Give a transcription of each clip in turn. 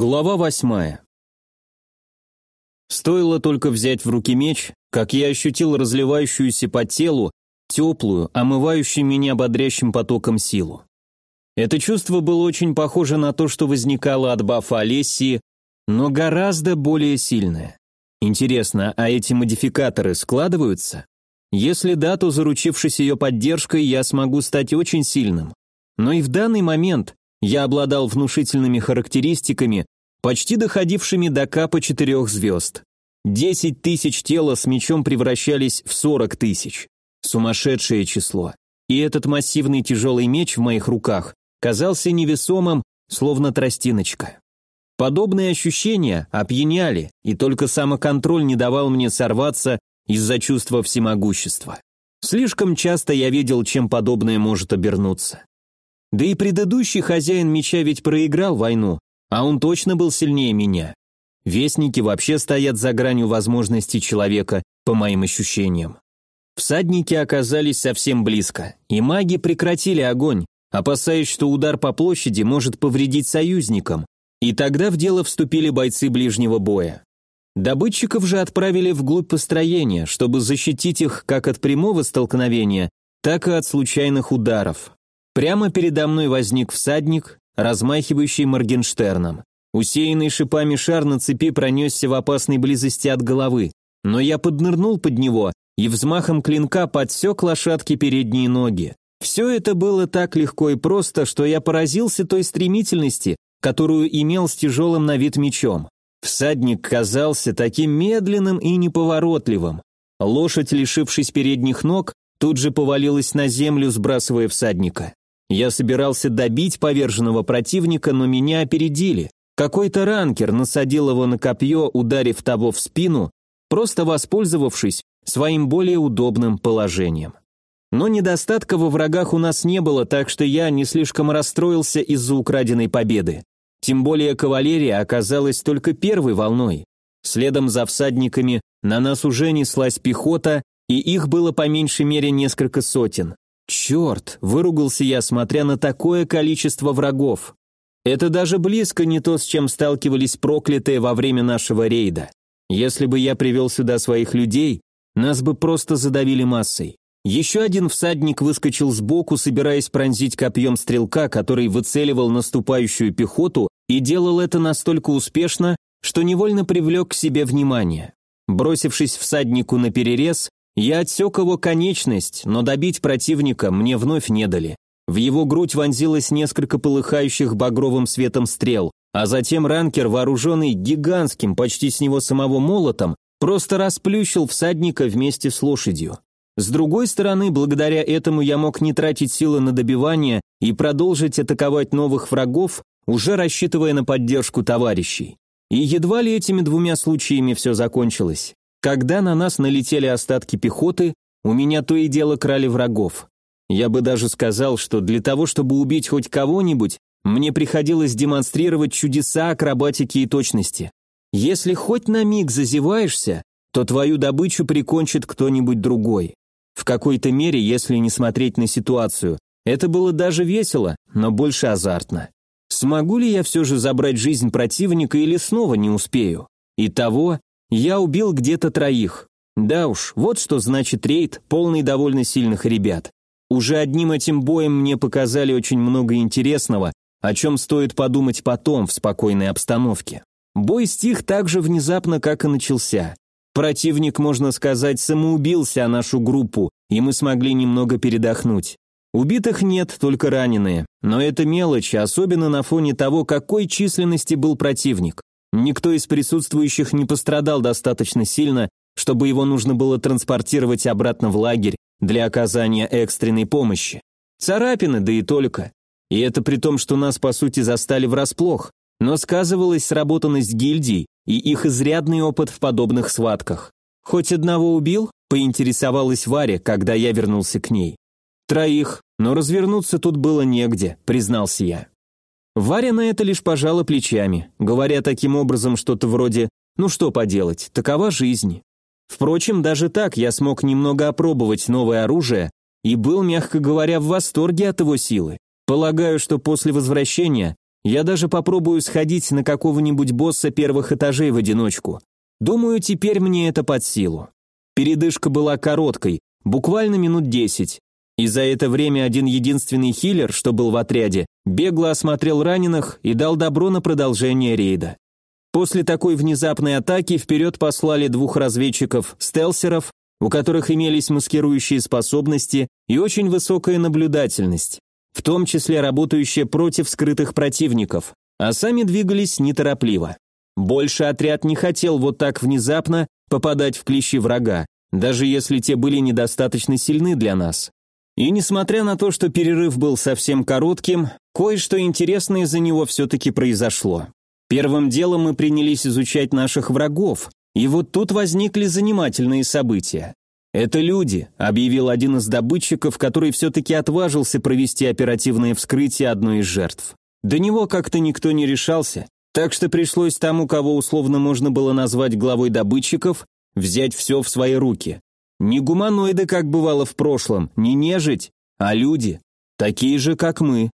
Глава восьмая. Стоило только взять в руки меч, как я ощутил разливающуюся по телу, теплую, омывающую меня бодрящим потоком силу. Это чувство было очень похоже на то, что возникало от бафа Олесии, но гораздо более сильное. Интересно, а эти модификаторы складываются? Если да, то заручившись ее поддержкой, я смогу стать очень сильным. Но и в данный момент я обладал внушительными характеристиками, почти доходившими до капа четырех звезд. Десять тысяч тела с мечом превращались в сорок тысяч. Сумасшедшее число. И этот массивный тяжелый меч в моих руках казался невесомым, словно тростиночка. Подобные ощущения опьяняли, и только самоконтроль не давал мне сорваться из-за чувства всемогущества. Слишком часто я видел, чем подобное может обернуться. Да и предыдущий хозяин меча ведь проиграл войну, а он точно был сильнее меня. Вестники вообще стоят за гранью возможностей человека, по моим ощущениям. Всадники оказались совсем близко, и маги прекратили огонь, опасаясь, что удар по площади может повредить союзникам, и тогда в дело вступили бойцы ближнего боя. Добытчиков же отправили вглубь построения, чтобы защитить их как от прямого столкновения, так и от случайных ударов. Прямо передо мной возник всадник, размахивающий Моргенштерном. Усеянный шипами шар на цепи пронесся в опасной близости от головы, но я поднырнул под него и взмахом клинка подсек лошадки передние ноги. Все это было так легко и просто, что я поразился той стремительности, которую имел с тяжелым на вид мечом. Всадник казался таким медленным и неповоротливым. Лошадь, лишившись передних ног, тут же повалилась на землю, сбрасывая всадника. Я собирался добить поверженного противника, но меня опередили. Какой-то ранкер насадил его на копье, ударив того в спину, просто воспользовавшись своим более удобным положением. Но недостатка во врагах у нас не было, так что я не слишком расстроился из-за украденной победы. Тем более кавалерия оказалась только первой волной. Следом за всадниками на нас уже неслась пехота, и их было по меньшей мере несколько сотен. Черт, выругался я, смотря на такое количество врагов. Это даже близко не то, с чем сталкивались проклятые во время нашего рейда. Если бы я привел сюда своих людей, нас бы просто задавили массой. Еще один всадник выскочил сбоку, собираясь пронзить копьем стрелка, который выцеливал наступающую пехоту и делал это настолько успешно, что невольно привлек к себе внимание. Бросившись всаднику на перерез, я отсек его конечность, но добить противника мне вновь не дали. В его грудь вонзилось несколько полыхающих багровым светом стрел, а затем ранкер, вооруженный гигантским, почти с него самого молотом, просто расплющил всадника вместе с лошадью. С другой стороны, благодаря этому я мог не тратить силы на добивание и продолжить атаковать новых врагов, уже рассчитывая на поддержку товарищей. И едва ли этими двумя случаями все закончилось. Когда на нас налетели остатки пехоты, у меня то и дело крали врагов. Я бы даже сказал, что для того, чтобы убить хоть кого-нибудь, мне приходилось демонстрировать чудеса акробатики и точности. Если хоть на миг зазеваешься, то твою добычу прикончит кто-нибудь другой. В какой-то мере, если не смотреть на ситуацию, это было даже весело, но больше азартно. Смогу ли я все же забрать жизнь противника или снова не успею? Итого, я убил где-то троих. Да уж, вот что значит рейд, полный довольно сильных ребят. Уже одним этим боем мне показали очень много интересного, о чем стоит подумать потом в спокойной обстановке. Бой стих так же внезапно, как и начался. Противник, можно сказать, самоубился о нашу группу, и мы смогли немного передохнуть. Убитых нет, только раненые. Но это мелочь, особенно на фоне того, какой численности был противник. Никто из присутствующих не пострадал достаточно сильно, чтобы его нужно было транспортировать обратно в лагерь для оказания экстренной помощи. Царапины, да и только. И это при том, что нас, по сути, застали врасплох, но сказывалась сработанность гильдий и их изрядный опыт в подобных схватках. «Хоть одного убил?» – поинтересовалась Варя, когда я вернулся к ней. «Троих, но развернуться тут было негде», – признался я. Варя на это лишь пожала плечами, говоря таким образом что-то вроде «ну что поделать, такова жизнь». Впрочем, даже так я смог немного опробовать новое оружие и был, мягко говоря, в восторге от его силы. Полагаю, что после возвращения Я даже попробую сходить на какого-нибудь босса первых этажей в одиночку. Думаю, теперь мне это под силу. Передышка была короткой, буквально минут десять. И за это время один единственный хиллер, что был в отряде, бегло осмотрел раненых и дал добро на продолжение рейда. После такой внезапной атаки вперед послали двух разведчиков-стелсеров, у которых имелись маскирующие способности и очень высокая наблюдательность в том числе работающие против скрытых противников, а сами двигались неторопливо. Больше отряд не хотел вот так внезапно попадать в клещи врага, даже если те были недостаточно сильны для нас. И несмотря на то, что перерыв был совсем коротким, кое-что интересное из-за него все-таки произошло. Первым делом мы принялись изучать наших врагов, и вот тут возникли занимательные события. «Это люди», — объявил один из добытчиков, который все-таки отважился провести оперативное вскрытие одной из жертв. До него как-то никто не решался, так что пришлось тому, кого условно можно было назвать главой добытчиков, взять все в свои руки. Не гуманоиды, как бывало в прошлом, не нежить, а люди, такие же, как мы.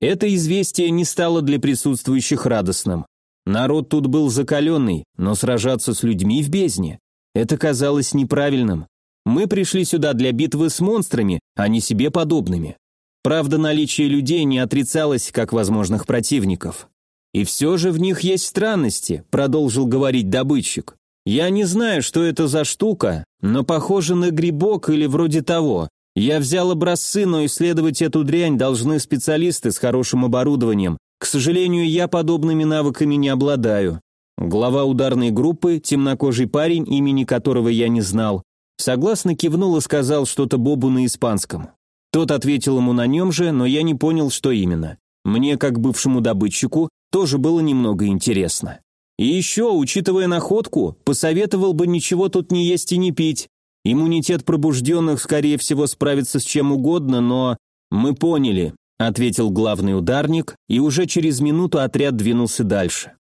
Это известие не стало для присутствующих радостным. Народ тут был закаленный, но сражаться с людьми в бездне – это казалось неправильным. Мы пришли сюда для битвы с монстрами, а не себе подобными. Правда, наличие людей не отрицалось как возможных противников. И все же в них есть странности, продолжил говорить добытчик. Я не знаю, что это за штука, но похоже на грибок или вроде того. Я взял образцы, но исследовать эту дрянь должны специалисты с хорошим оборудованием. К сожалению, я подобными навыками не обладаю. Глава ударной группы, темнокожий парень, имени которого я не знал, Согласно кивнул и сказал что-то Бобу на испанском. Тот ответил ему на нем же, но я не понял, что именно. Мне, как бывшему добытчику, тоже было немного интересно. И еще, учитывая находку, посоветовал бы ничего тут не есть и не пить. Иммунитет пробужденных, скорее всего, справится с чем угодно, но... Мы поняли, ответил главный ударник, и уже через минуту отряд двинулся дальше.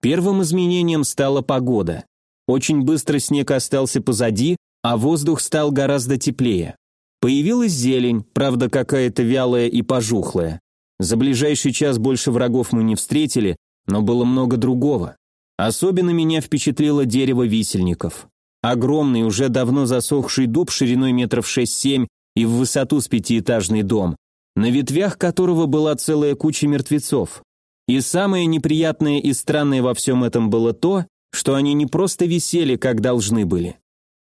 Первым изменением стала погода. Очень быстро снег остался позади, а воздух стал гораздо теплее. Появилась зелень, правда какая-то вялая и пожухлая. За ближайший час больше врагов мы не встретили, но было много другого. Особенно меня впечатлило дерево висельников. Огромный, уже давно засохший дуб шириной метров 6-7 и в высоту с пятиэтажный дом, на ветвях которого была целая куча мертвецов. И самое неприятное и странное во всем этом было то, что они не просто висели, как должны были.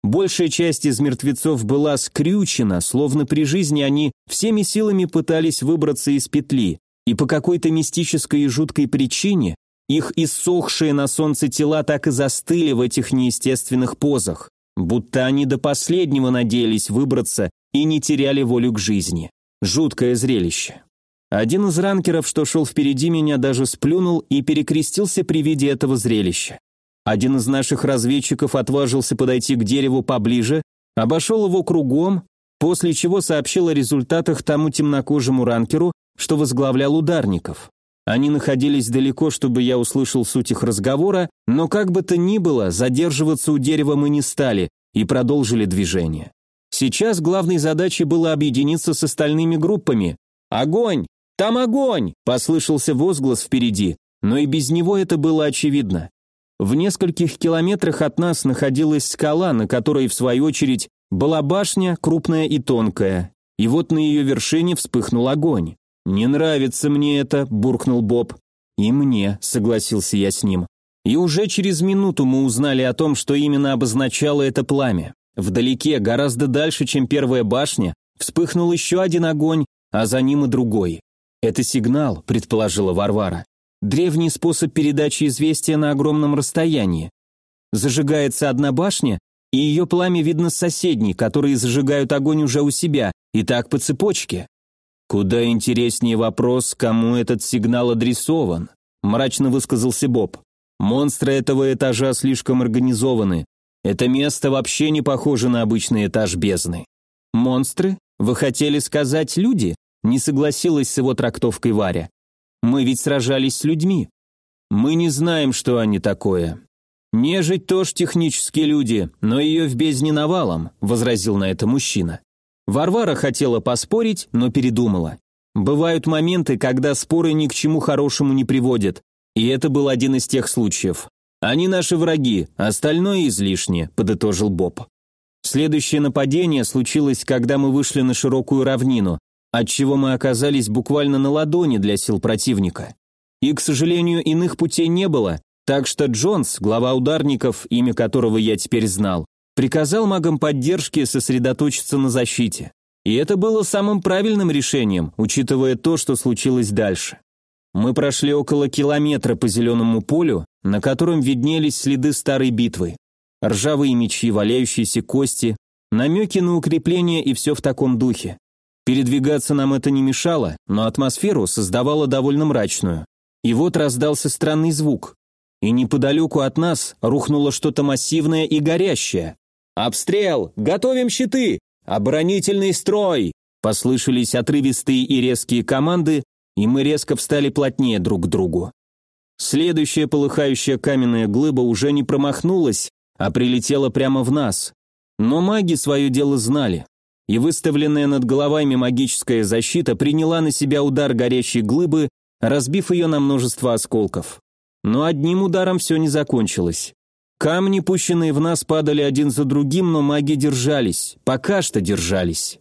Большая часть из мертвецов была скрючена, словно при жизни они всеми силами пытались выбраться из петли, и по какой-то мистической и жуткой причине их иссохшие на солнце тела так и застыли в этих неестественных позах, будто они до последнего надеялись выбраться и не теряли волю к жизни. Жуткое зрелище. Один из ранкеров, что шел впереди меня, даже сплюнул и перекрестился при виде этого зрелища. Один из наших разведчиков отважился подойти к дереву поближе, обошел его кругом, после чего сообщил о результатах тому темнокожему ранкеру, что возглавлял ударников. Они находились далеко, чтобы я услышал суть их разговора, но как бы то ни было, задерживаться у дерева мы не стали и продолжили движение. Сейчас главной задачей было объединиться с остальными группами. «Огонь! Там огонь!» – послышался возглас впереди, но и без него это было очевидно. В нескольких километрах от нас находилась скала, на которой, в свою очередь, была башня, крупная и тонкая. И вот на ее вершине вспыхнул огонь. «Не нравится мне это», – буркнул Боб. «И мне», – согласился я с ним. И уже через минуту мы узнали о том, что именно обозначало это пламя. Вдалеке, гораздо дальше, чем первая башня, вспыхнул еще один огонь, а за ним и другой. «Это сигнал», – предположила Варвара. Древний способ передачи известия на огромном расстоянии. Зажигается одна башня, и ее пламя видно с соседней, которые зажигают огонь уже у себя, и так по цепочке. Куда интереснее вопрос, кому этот сигнал адресован, мрачно высказался Боб. Монстры этого этажа слишком организованы. Это место вообще не похоже на обычный этаж бездны. Монстры? Вы хотели сказать люди? Не согласилась с его трактовкой Варя. Мы ведь сражались с людьми. Мы не знаем, что они такое. Нежить тоже технические люди, но ее в бездне навалом, возразил на это мужчина. Варвара хотела поспорить, но передумала. Бывают моменты, когда споры ни к чему хорошему не приводят, и это был один из тех случаев. Они наши враги, остальное излишне, подытожил Боб. Следующее нападение случилось, когда мы вышли на широкую равнину, отчего мы оказались буквально на ладони для сил противника. И, к сожалению, иных путей не было, так что Джонс, глава ударников, имя которого я теперь знал, приказал магам поддержки сосредоточиться на защите. И это было самым правильным решением, учитывая то, что случилось дальше. Мы прошли около километра по зеленому полю, на котором виднелись следы старой битвы. Ржавые мечи, валяющиеся кости, намеки на укрепление и все в таком духе. Передвигаться нам это не мешало, но атмосферу создавало довольно мрачную. И вот раздался странный звук. И неподалеку от нас рухнуло что-то массивное и горящее. «Обстрел! Готовим щиты! Оборонительный строй!» Послышались отрывистые и резкие команды, и мы резко встали плотнее друг к другу. Следующая полыхающая каменная глыба уже не промахнулась, а прилетела прямо в нас. Но маги свое дело знали, и выставленная над головами магическая защита приняла на себя удар горящей глыбы, разбив ее на множество осколков. Но одним ударом все не закончилось. Камни, пущенные в нас, падали один за другим, но маги держались, пока что держались.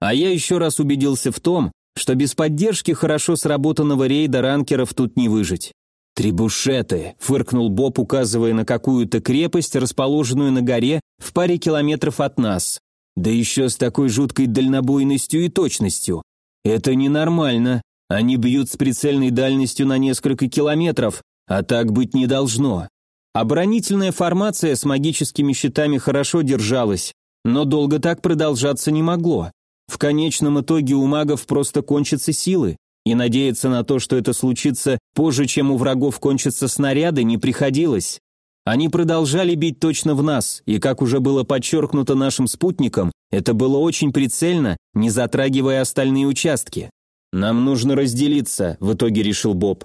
А я еще раз убедился в том, что без поддержки хорошо сработанного рейда ранкеров тут не выжить. «Трибушеты», — фыркнул Боб, указывая на какую-то крепость, расположенную на горе в паре километров от нас. Да еще с такой жуткой дальнобойностью и точностью. Это ненормально. Они бьют с прицельной дальностью на несколько километров, а так быть не должно. Оборонительная формация с магическими щитами хорошо держалась, но долго так продолжаться не могло. В конечном итоге у магов просто кончатся силы, и надеяться на то, что это случится позже, чем у врагов кончатся снаряды, не приходилось. Они продолжали бить точно в нас, и, как уже было подчеркнуто нашим спутником, это было очень прицельно, не затрагивая остальные участки. «Нам нужно разделиться», — в итоге решил Боб.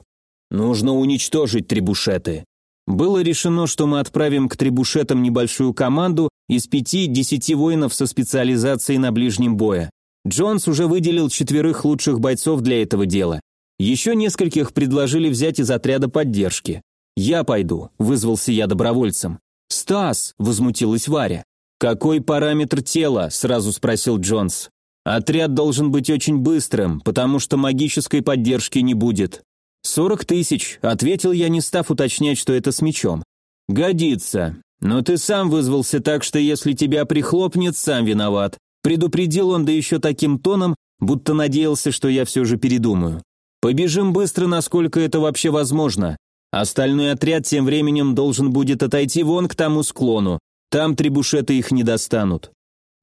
«Нужно уничтожить трибушеты». Было решено, что мы отправим к трибушетам небольшую команду из пяти-десяти воинов со специализацией на ближнем бое. Джонс уже выделил четверых лучших бойцов для этого дела. Еще нескольких предложили взять из отряда поддержки. «Я пойду», — вызвался я добровольцем. «Стас!» — возмутилась Варя. «Какой параметр тела?» — сразу спросил Джонс. «Отряд должен быть очень быстрым, потому что магической поддержки не будет». «Сорок тысяч», — ответил я, не став уточнять, что это с мечом. «Годится. Но ты сам вызвался так, что если тебя прихлопнет, сам виноват». Предупредил он, да еще таким тоном, будто надеялся, что я все же передумаю. «Побежим быстро, насколько это вообще возможно. Остальной отряд тем временем должен будет отойти вон к тому склону. Там трибушеты их не достанут».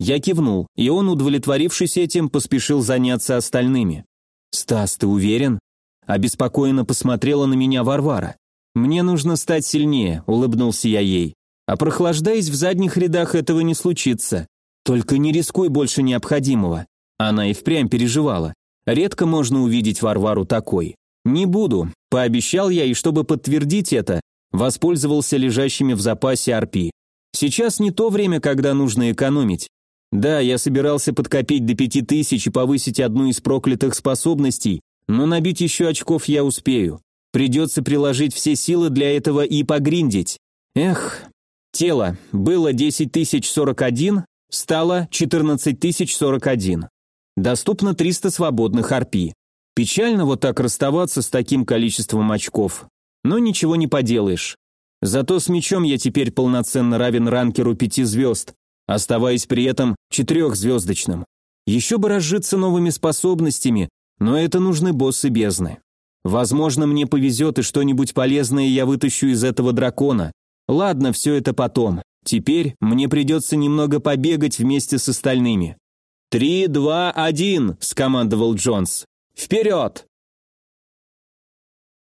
Я кивнул, и он, удовлетворившись этим, поспешил заняться остальными. «Стас, ты уверен?» Обеспокоенно посмотрела на меня Варвара. «Мне нужно стать сильнее», — улыбнулся я ей. «А прохлаждаясь в задних рядах, этого не случится. Только не рискуй больше необходимого». Она и впрямь переживала. Редко можно увидеть Варвару такой. «Не буду», – пообещал я, и чтобы подтвердить это, воспользовался лежащими в запасе арпи. Сейчас не то время, когда нужно экономить. Да, я собирался подкопить до пяти тысяч и повысить одну из проклятых способностей, но набить еще очков я успею. Придется приложить все силы для этого и погриндить. Эх, тело было 10 тысяч 41, стало 14 тысяч 41. Доступно 300 свободных арпи. Печально вот так расставаться с таким количеством очков. Но ничего не поделаешь. Зато с мечом я теперь полноценно равен ранкеру пяти звезд, оставаясь при этом четырехзвездочным. Еще бы разжиться новыми способностями, но это нужны боссы бездны. Возможно, мне повезет и что-нибудь полезное я вытащу из этого дракона. Ладно, все это потом. Теперь мне придется немного побегать вместе с остальными. «Три, два, один!» – скомандовал Джонс. «Вперед!»